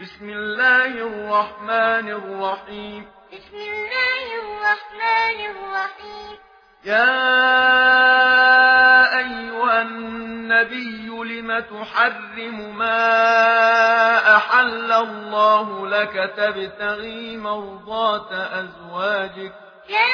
بسم الله الرحمن الرحيم بسم الله الرحمن الرحيم يا أيها النبي لم تحرم ما أحل الله لك تبتغي مرضات أزواجك يا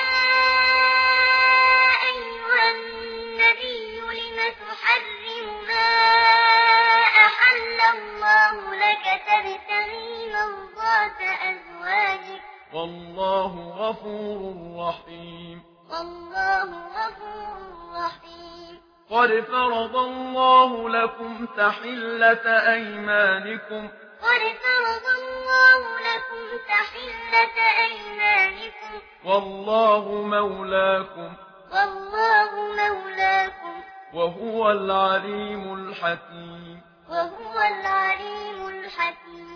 والله غفور رحيم والله غفور رحيم قد فرض الله لكم تحلة أيمانكم قد فرض الله لكم تحلة أيمانكم والله مولاكم والله مولاكم وهو العليم الحكيم وهو العليم الحكيم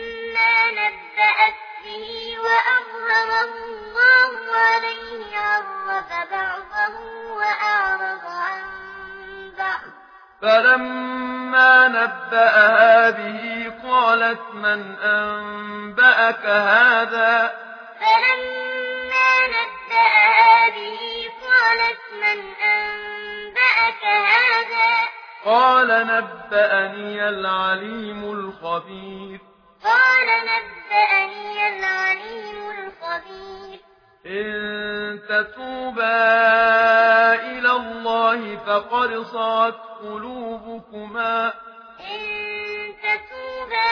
فلما نبأها به قالت من أنبأك هذا؟ فلما نبأها به قالت من أنبأك هذا؟ قال نبأني العليم الخبير. قال نبأني العليم الخبير. إن تتوبى فقد صعت قلوبكما إن تتوبا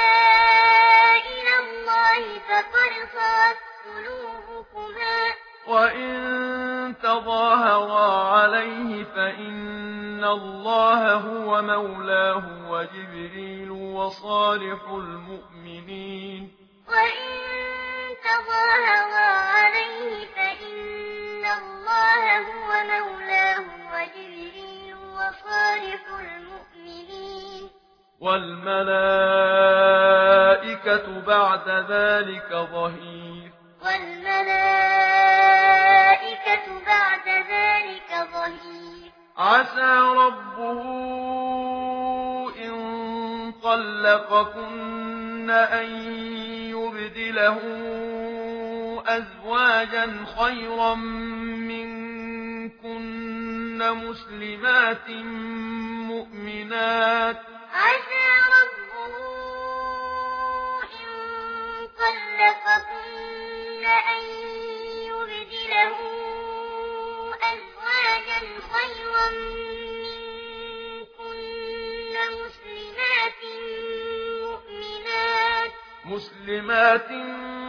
إلى الله فقد صعت قلوبكما وإن تظاهرا عليه فإن الله هو مولاه وجبريل وصالح المؤمنين وإن تظاهرا عليه فإن الله هو مولاه وجبريل وصالح المؤمنين. والملائكة بعد ذلك ظهير. والملائكة بعد ذلك ظهير. عسى ربه إن طلقكن أن يبدله أزواجا خيرا مسلمات مؤمنات عسى ربه إن طلقكن أن يبدله أزواجا خيرا منكن مسلمات مؤمنات مسلمات مؤمنات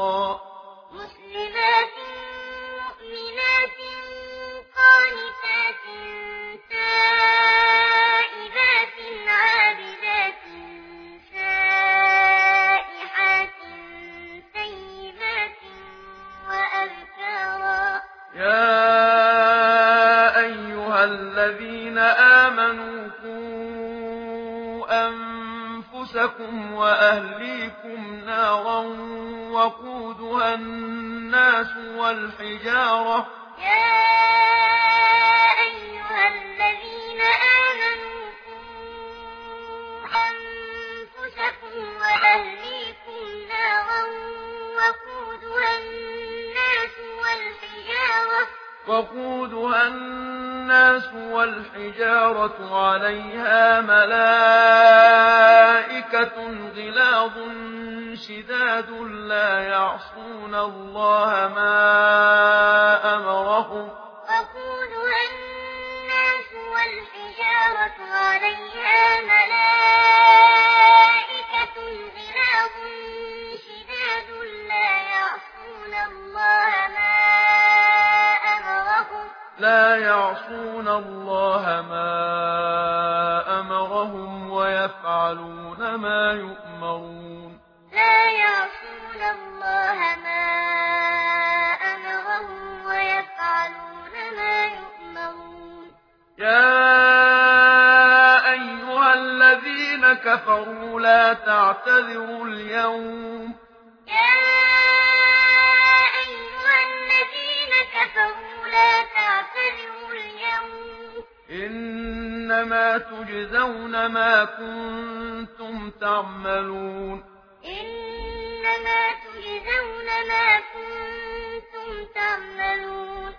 يا أيها الذين آمنوا قوا أنفسكم وأهليكم نارا وقودها الناس والحجارة يا وقودها الناس والحجارة عليها ملائكة غلاظ شداد لا يعصون الله ما أمرهم يعصون الله ما أمرهم ويفعلون ما يؤمرون لا يعصون الله ما أمرهم ويفعلون ما يؤمرون يا أيها الذين كفروا لا تعتذروا اليوم إنما تجزون ما كنتم تعملون. إنما تجزون ما كنتم تعملون.